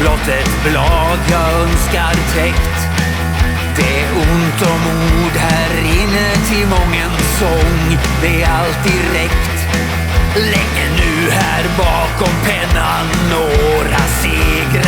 Blott ett blad jag önskar täckt. Det är ont om ord här inne till mången sång. Det är alltid räckt. Länge nu här bakom pennan några seger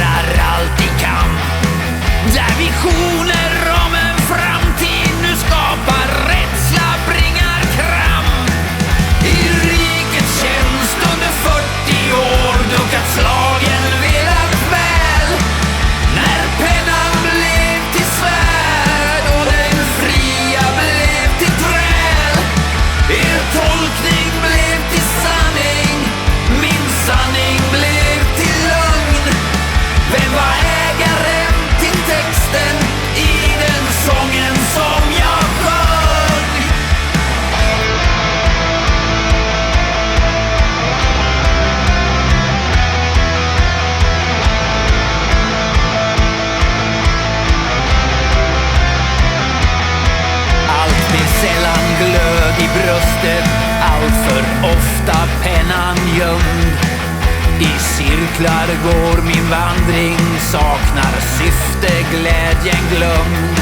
think I cirklar går min vandring, saknar syfte, glädjen glömd.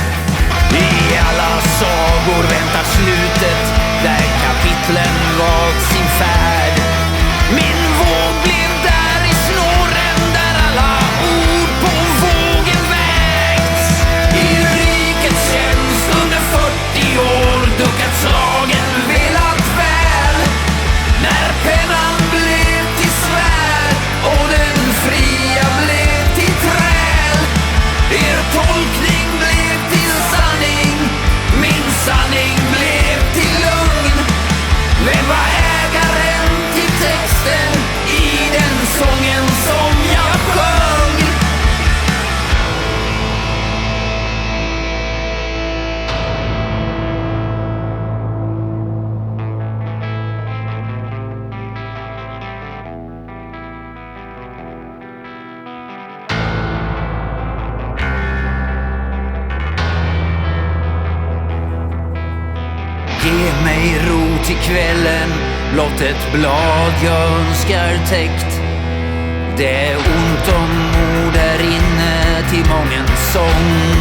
I alla sagor väntar slutet, där kapitlen valt sin färd. till kvällen. Blott ett blad jag önskar täckt. Det är ont om ord där inne till mången sång.